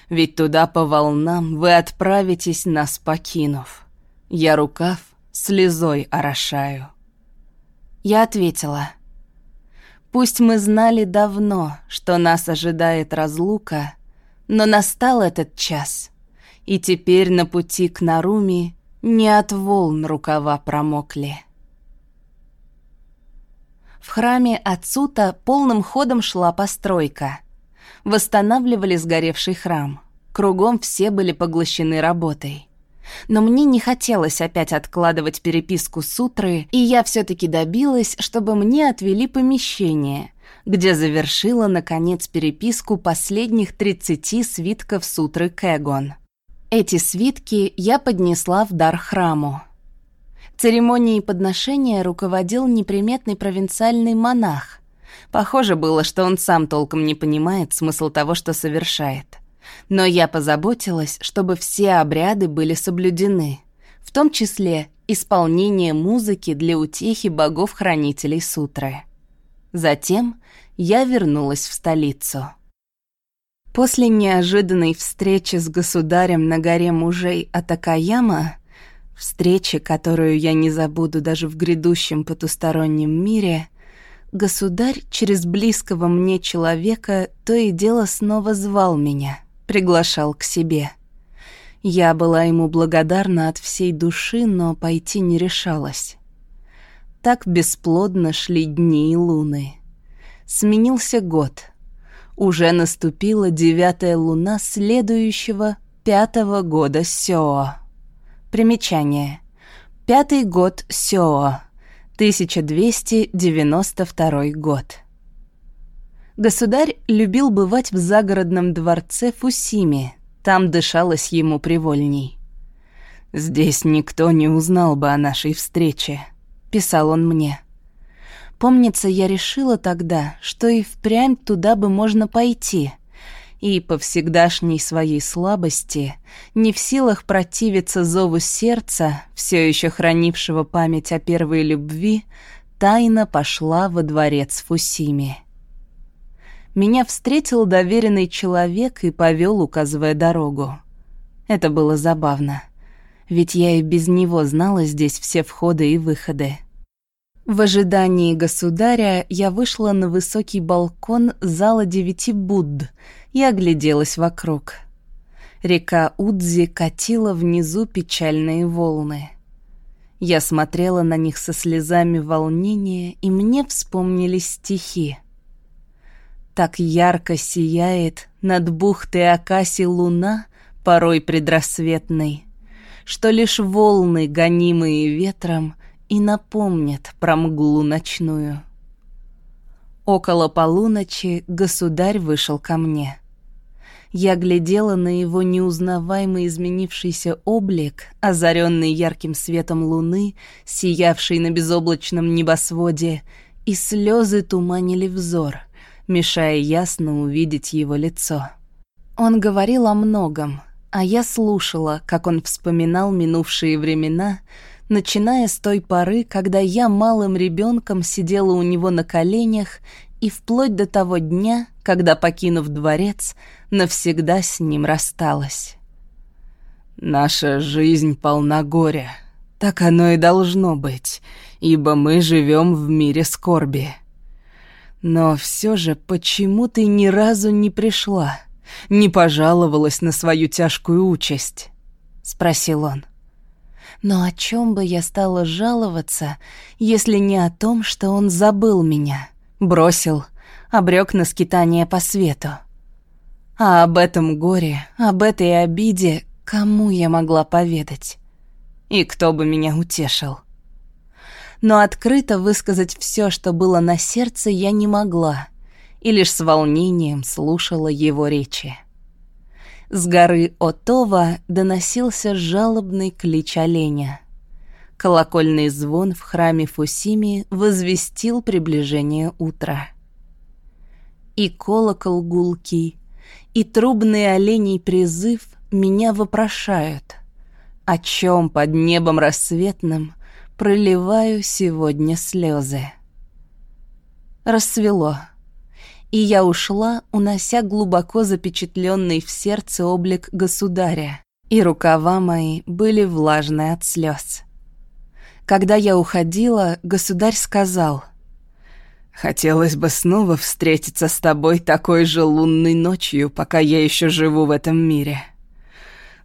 B: Ведь туда по волнам вы отправитесь, нас покинув. Я рукав слезой орошаю.
A: Я ответила. Пусть мы знали давно, что нас ожидает разлука, но настал этот час, и теперь на пути к Наруми не от волн рукава промокли. В храме Ацута полным ходом шла постройка. Восстанавливали сгоревший храм. Кругом все были поглощены работой. Но мне не хотелось опять откладывать переписку с утры, и я все-таки добилась, чтобы мне отвели помещение, где завершила, наконец, переписку последних 30 свитков сутры Кэгон. Эти свитки я поднесла в дар храму. Церемонией подношения руководил неприметный провинциальный монах. Похоже было, что он сам толком не понимает смысл того, что совершает. Но я позаботилась, чтобы все обряды были соблюдены, в том числе исполнение музыки для утехи богов-хранителей Сутры. Затем я вернулась в столицу. После неожиданной встречи с государем на горе мужей Атакаяма, встречи, которую я не забуду даже в грядущем потустороннем мире, государь через близкого мне человека то и дело снова звал меня — приглашал к себе. Я была ему благодарна от всей души, но пойти не решалась. Так бесплодно шли дни и луны. Сменился год. Уже наступила девятая луна следующего пятого года Сёо. Примечание. Пятый год Сёо. 1292 год. Государь любил бывать в загородном дворце Фусиме, там дышалось ему привольней.
B: «Здесь никто не узнал бы о нашей встрече», — писал он мне.
A: Помнится, я решила тогда, что и впрямь туда бы можно пойти. И по всегдашней своей слабости, не в силах противиться зову сердца, все еще хранившего память о первой любви, тайно пошла во дворец Фусими. Меня встретил доверенный человек и повел, указывая дорогу. Это было забавно, ведь я и без него знала здесь все входы и выходы. В ожидании государя я вышла на высокий балкон зала девяти Будд и огляделась вокруг. Река Удзи катила внизу печальные волны. Я смотрела на них со слезами волнения, и мне вспомнились стихи. Так ярко сияет над бухтой Акаси луна, порой предрассветной, что лишь волны, гонимые ветром, и напомнят про мглу ночную. Около полуночи государь вышел ко мне. Я глядела на его неузнаваемый изменившийся облик, озаренный ярким светом луны, сиявший на безоблачном небосводе, и слезы туманили взор, мешая ясно увидеть его лицо. Он говорил о многом, а я слушала, как он вспоминал минувшие времена, начиная с той поры, когда я малым ребенком сидела у него на коленях, и вплоть до того дня, когда, покинув дворец, навсегда с ним рассталась.
B: «Наша жизнь полна горя. Так оно и должно быть, ибо мы живем в мире скорби. Но все же почему ты ни разу не пришла, не пожаловалась на свою тяжкую участь?» — спросил он.
A: Но о чем бы я стала жаловаться, если не о том, что он забыл меня, бросил, обрек на скитание по свету? А об этом горе, об этой обиде кому я могла поведать? И кто бы меня утешил? Но открыто высказать все, что было на сердце, я не могла, и лишь с волнением слушала его речи. С горы Отова доносился жалобный клич оленя. Колокольный звон в храме Фусими возвестил приближение утра. И колокол гулкий, и трубный оленей призыв меня вопрошают, о чем под небом рассветным проливаю сегодня слезы. Рассвело и я ушла, унося глубоко запечатленный в сердце облик государя, и рукава мои были влажны от слез. Когда я уходила, государь сказал,
B: «Хотелось бы снова встретиться с тобой такой же лунной ночью, пока я еще живу в этом мире.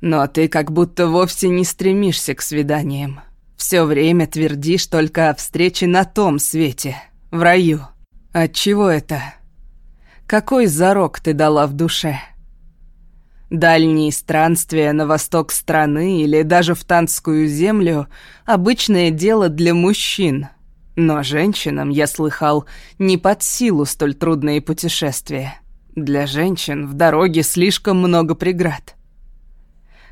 B: Но ты как будто вовсе не стремишься к свиданиям. Все время твердишь только о встрече на том свете, в раю. Отчего это?» Какой зарок ты дала в душе? Дальние странствия на восток страны или даже в Танскую землю — обычное дело для мужчин. Но женщинам, я слыхал, не под силу столь трудные путешествия. Для женщин в дороге слишком много преград.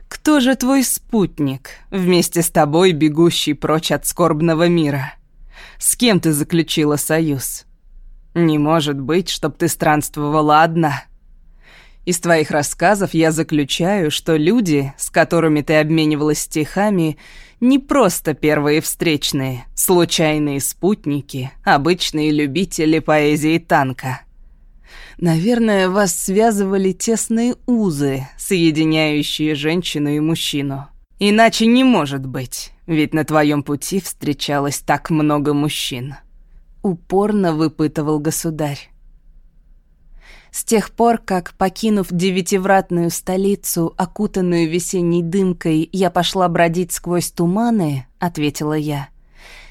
B: Кто же твой спутник, вместе с тобой бегущий прочь от скорбного мира? С кем ты заключила союз? Не может быть, чтоб ты странствовала одна. Из твоих рассказов я заключаю, что люди, с которыми ты обменивалась стихами, не просто первые встречные, случайные спутники, обычные любители поэзии танка. Наверное, вас связывали тесные узы, соединяющие женщину и мужчину. Иначе не может быть, ведь на твоем пути встречалось так много мужчин
A: упорно выпытывал государь. С тех пор, как, покинув девятивратную столицу, окутанную весенней дымкой, я пошла бродить сквозь туманы, ответила я.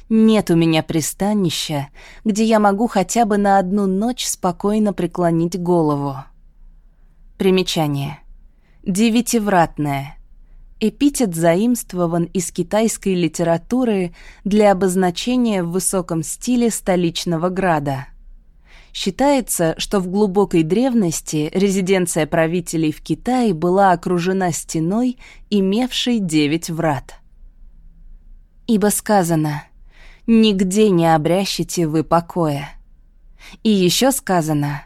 A: Нет у меня пристанища, где я могу хотя бы на одну ночь спокойно преклонить голову. Примечание. Девятивратная. Эпитет заимствован из китайской литературы для обозначения в высоком стиле столичного града. Считается, что в глубокой древности резиденция правителей в Китае была окружена стеной, имевшей девять врат. Ибо сказано «Нигде не обрящите вы покоя». И еще сказано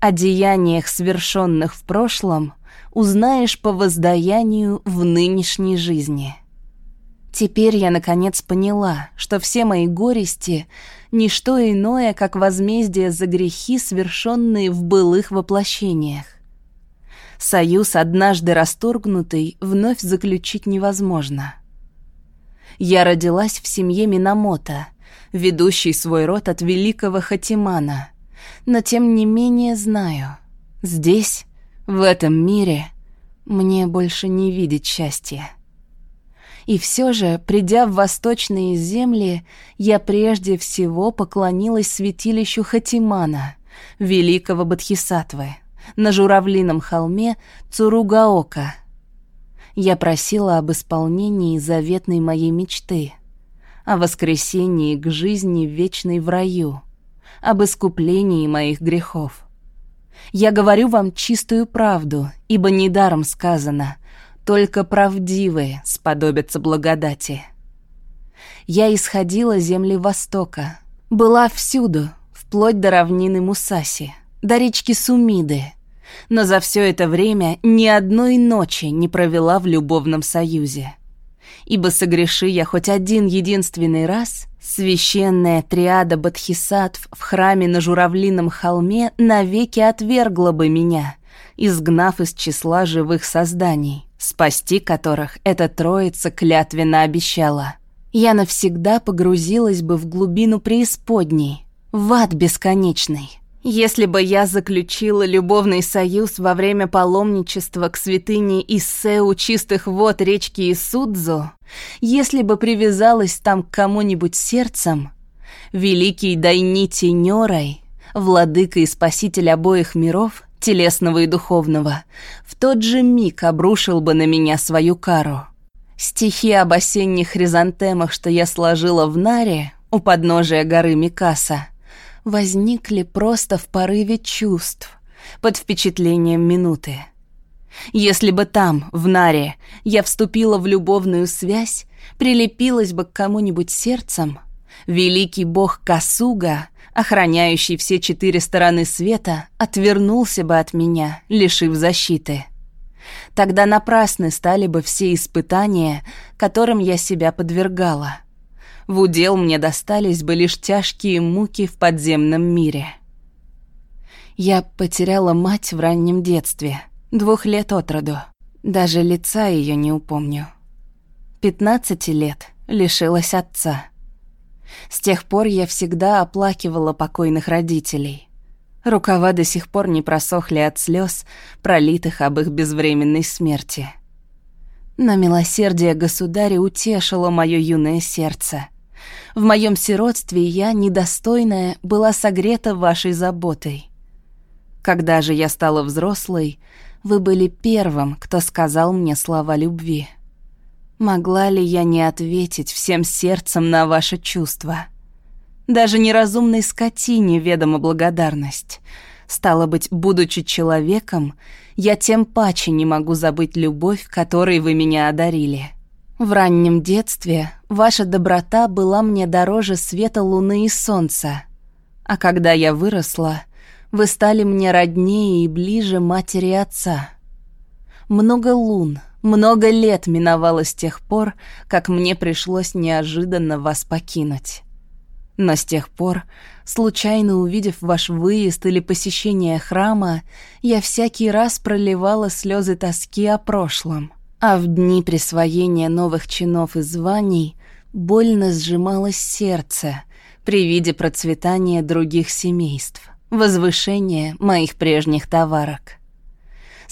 A: «О деяниях, совершенных в прошлом, узнаешь по воздаянию в нынешней жизни». Теперь я наконец поняла, что все мои горести — ничто иное, как возмездие за грехи, совершенные в былых воплощениях. Союз, однажды расторгнутый, вновь заключить невозможно. Я родилась в семье Минамото, ведущей свой род от великого Хатимана, но тем не менее знаю, здесь, в этом мире, мне больше не видеть счастья. И все же, придя в восточные земли, я прежде всего поклонилась святилищу Хатимана, великого Бодхисаттвы, на журавлином холме Цуругаока. Я просила об исполнении заветной моей мечты, о воскресении к жизни вечной в раю, об искуплении моих грехов. Я говорю вам чистую правду, ибо недаром сказано — только правдивые сподобятся благодати. Я исходила земли Востока, была всюду, вплоть до равнины Мусаси, до речки Сумиды, но за все это время ни одной ночи не провела в любовном союзе. Ибо согреши я хоть один единственный раз, священная триада Бодхисаттв в храме на Журавлином холме навеки отвергла бы меня, изгнав из числа живых созданий спасти которых эта троица клятвенно обещала. Я навсегда погрузилась бы в глубину преисподней, в ад бесконечный. Если бы я заключила любовный союз во время паломничества к святыне Иссеу чистых вод речки Исудзу, если бы привязалась там к кому-нибудь сердцем, великий Дайнити Нёрой, владыка и спаситель обоих миров, телесного и духовного, в тот же миг обрушил бы на меня свою кару. Стихи об осенних хризантемах, что я сложила в Наре у подножия горы Микаса, возникли просто в порыве чувств, под впечатлением минуты. Если бы там, в Наре, я вступила в любовную связь, прилепилась бы к кому-нибудь сердцем, великий бог Касуга охраняющий все четыре стороны света, отвернулся бы от меня, лишив защиты. Тогда напрасны стали бы все испытания, которым я себя подвергала. В удел мне достались бы лишь тяжкие муки в подземном мире. Я потеряла мать в раннем детстве, двух лет от роду. Даже лица ее не упомню. Пятнадцати лет лишилась отца. С тех пор я всегда оплакивала покойных родителей. Рукава до сих пор не просохли от слез, пролитых об их безвременной смерти. Но милосердие государя утешило мое юное сердце. В моем сиротстве я, недостойная, была согрета вашей заботой. Когда же я стала взрослой, вы были первым, кто сказал мне слова любви. Могла ли я не ответить всем сердцем на ваше чувство? Даже неразумной скотине ведома благодарность. Стало быть, будучи человеком, я тем паче не могу забыть любовь, которой вы меня одарили. В раннем детстве ваша доброта была мне дороже света луны и солнца. А когда я выросла, вы стали мне роднее и ближе матери и отца. Много лун — много лет миновало с тех пор, как мне пришлось неожиданно вас покинуть. Но с тех пор, случайно увидев ваш выезд или посещение храма, я всякий раз проливала слезы тоски о прошлом. А в дни присвоения новых чинов и званий больно сжималось сердце при виде процветания других семейств, возвышения моих прежних товарок.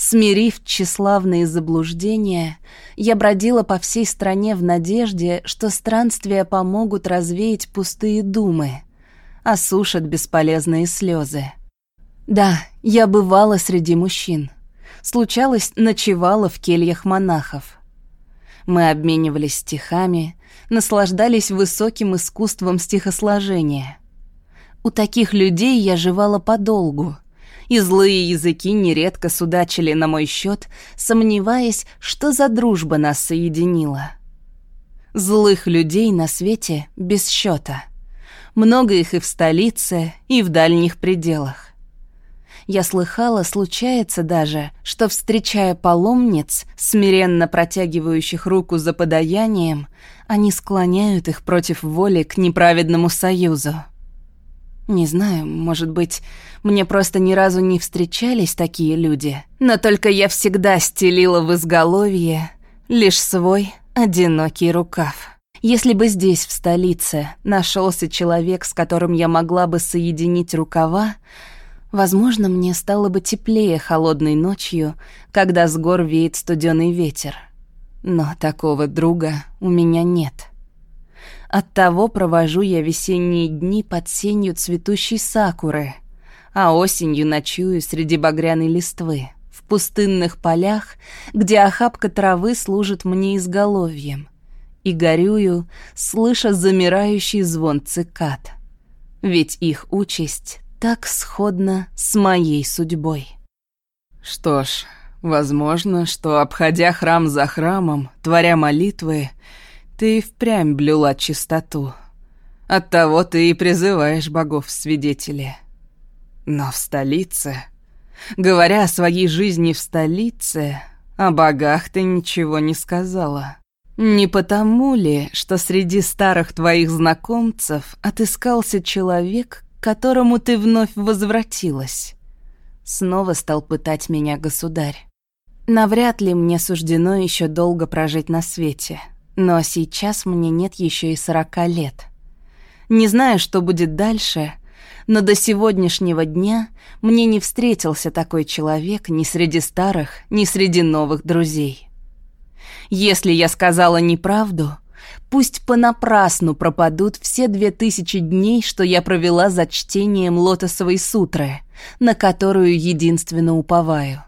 A: Смирив тщеславные заблуждения, я бродила по всей стране в надежде, что странствия помогут развеять пустые думы, осушат бесполезные слезы. Да, я бывала среди мужчин. Случалось, ночевала в кельях монахов. Мы обменивались стихами, наслаждались высоким искусством стихосложения. У таких людей я жевала подолгу, и злые языки нередко судачили на мой счет, сомневаясь, что за дружба нас соединила. Злых людей на свете без счета. Много их и в столице, и в дальних пределах. Я слыхала, случается даже, что, встречая паломниц, смиренно протягивающих руку за подаянием, они склоняют их против воли к неправедному союзу. Не знаю, может быть, мне просто ни разу не встречались такие люди, но только я всегда стелила в изголовье лишь свой одинокий рукав. Если бы здесь, в столице, нашелся человек, с которым я могла бы соединить рукава, Возможно, мне стало бы теплее холодной ночью, когда с гор веет студеный ветер. Но такого друга у меня нет. Оттого провожу я весенние дни под сенью цветущей сакуры, а осенью ночую среди багряной листвы, в пустынных полях, где охапка травы служит мне изголовьем, и горюю, слыша замирающий звон цикад. Ведь их участь так сходно с моей судьбой.
B: Что ж, возможно, что, обходя храм за храмом, творя молитвы, ты и впрямь блюла чистоту. Оттого ты и призываешь богов в свидетели. Но в столице... Говоря о своей жизни в столице, о богах ты ничего не сказала. Не потому ли, что среди старых твоих знакомцев отыскался человек, к которому ты вновь возвратилась. Снова стал пытать меня государь. Навряд ли мне суждено еще долго прожить на свете, но сейчас мне нет еще и сорока лет. Не знаю, что будет дальше, но до сегодняшнего дня мне не встретился такой человек ни среди старых, ни среди новых друзей. Если я сказала неправду — Пусть понапрасну пропадут все две тысячи дней, что я провела за чтением лотосовой сутры, на которую единственно уповаю.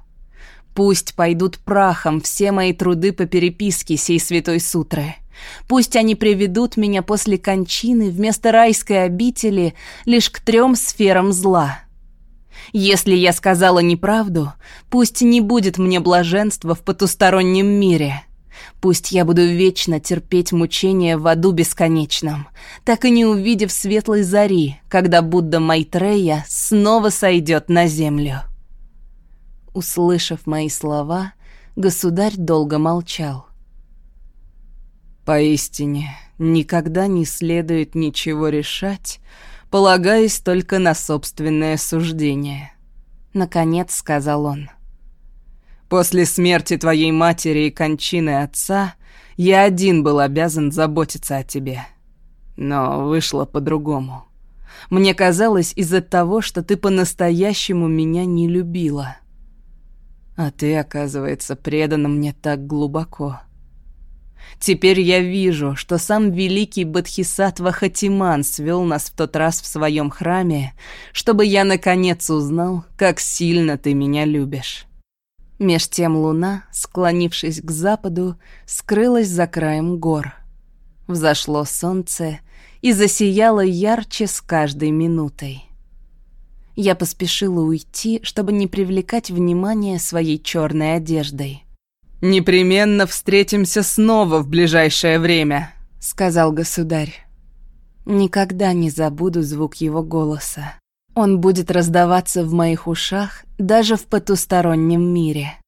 B: Пусть пойдут прахом все мои труды по переписке сей святой сутры. Пусть они приведут меня после кончины вместо райской обители лишь к трем сферам зла. Если я сказала неправду, пусть не будет мне блаженства в потустороннем мире — Пусть я буду вечно терпеть мучения в аду бесконечном, так и не увидев светлой зари, когда Будда Майтрея снова сойдет на землю. Услышав мои слова, государь долго молчал. «Поистине, никогда не следует ничего решать, полагаясь только на собственное суждение», — наконец сказал он. — После смерти твоей матери и кончины отца я один был обязан заботиться о тебе. Но вышло по-другому. Мне казалось из-за того, что ты по-настоящему меня не любила. А ты, оказывается, предана мне так глубоко. Теперь я вижу, что сам великий Бадхисатва Хатиман свел нас в тот раз в своем храме, чтобы я наконец узнал, как сильно ты меня любишь. Меж тем луна, склонившись к западу, скрылась за краем гор. Взошло солнце и засияло ярче с каждой минутой. Я поспешила уйти, чтобы не привлекать внимание своей черной одеждой. «Непременно встретимся снова в ближайшее время», — сказал государь. Никогда не забуду звук его голоса. Он будет раздаваться в моих ушах даже в потустороннем мире.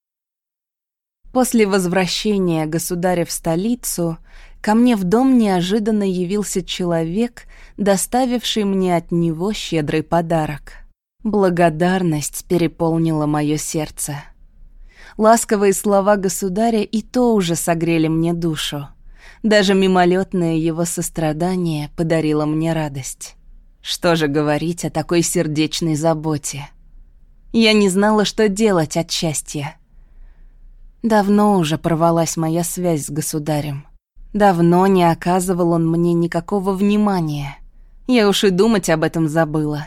B: После возвращения государя в столицу ко мне в дом неожиданно явился человек, доставивший мне от него щедрый подарок. Благодарность переполнила мое сердце. Ласковые слова государя и то уже согрели мне душу. Даже мимолетное его сострадание подарило мне радость. Что же говорить о такой сердечной заботе? Я не знала, что делать от счастья. Давно уже порвалась моя связь с государем. Давно не оказывал он мне никакого внимания. Я уж и думать об этом забыла.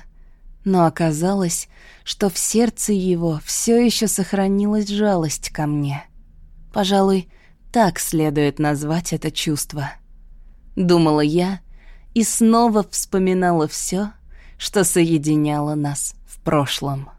B: Но оказалось, что в сердце его все еще сохранилась жалость ко мне. Пожалуй, так следует назвать это чувство. Думала я, и снова вспоминала все,
A: что соединяло нас в прошлом.